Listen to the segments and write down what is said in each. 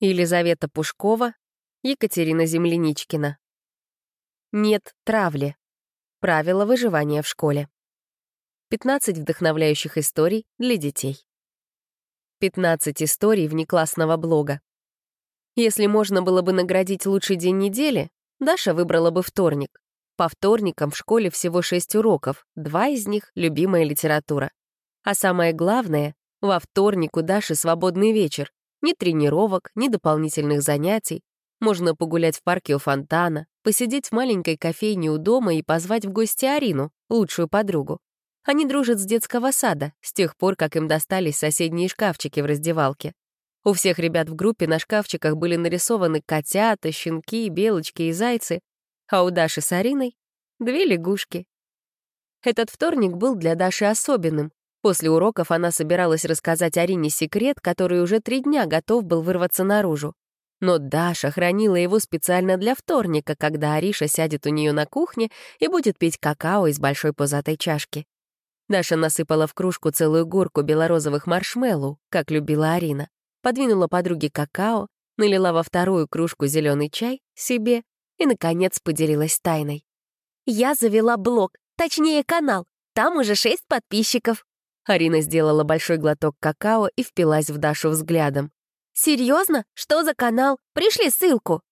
Елизавета Пушкова, Екатерина Земляничкина. Нет травли. Правила выживания в школе. 15 вдохновляющих историй для детей. 15 историй внеклассного блога. Если можно было бы наградить лучший день недели, Даша выбрала бы вторник. По вторникам в школе всего 6 уроков, два из них — любимая литература. А самое главное, во вторник у Даши свободный вечер. Ни тренировок, ни дополнительных занятий. Можно погулять в парке у фонтана, посидеть в маленькой кофейне у дома и позвать в гости Арину, лучшую подругу. Они дружат с детского сада, с тех пор, как им достались соседние шкафчики в раздевалке. У всех ребят в группе на шкафчиках были нарисованы котята, щенки, белочки и зайцы, а у Даши с Ариной — две лягушки. Этот вторник был для Даши особенным. После уроков она собиралась рассказать Арине секрет, который уже три дня готов был вырваться наружу. Но Даша хранила его специально для вторника, когда Ариша сядет у нее на кухне и будет пить какао из большой пузатой чашки. Даша насыпала в кружку целую горку белорозовых маршмеллоу, как любила Арина, подвинула подруге какао, налила во вторую кружку зеленый чай себе и, наконец, поделилась тайной. «Я завела блог, точнее, канал. Там уже шесть подписчиков. Арина сделала большой глоток какао и впилась в Дашу взглядом. «Серьезно? Что за канал? Пришли ссылку!»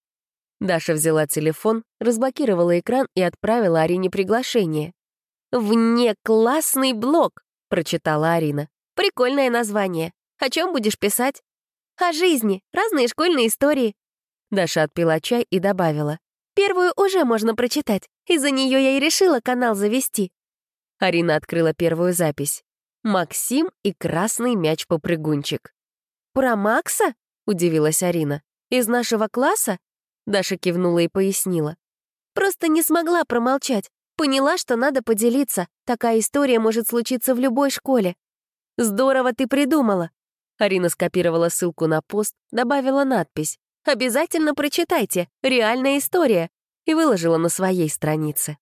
Даша взяла телефон, разблокировала экран и отправила Арине приглашение. «Внеклассный блог», — прочитала Арина. «Прикольное название. О чем будешь писать?» «О жизни, разные школьные истории». Даша отпила чай и добавила. «Первую уже можно прочитать. Из-за нее я и решила канал завести». Арина открыла первую запись. Максим и красный мяч-попрыгунчик. «Про Макса?» — удивилась Арина. «Из нашего класса?» Даша кивнула и пояснила. «Просто не смогла промолчать. Поняла, что надо поделиться. Такая история может случиться в любой школе». «Здорово ты придумала!» Арина скопировала ссылку на пост, добавила надпись «Обязательно прочитайте! Реальная история!» и выложила на своей странице.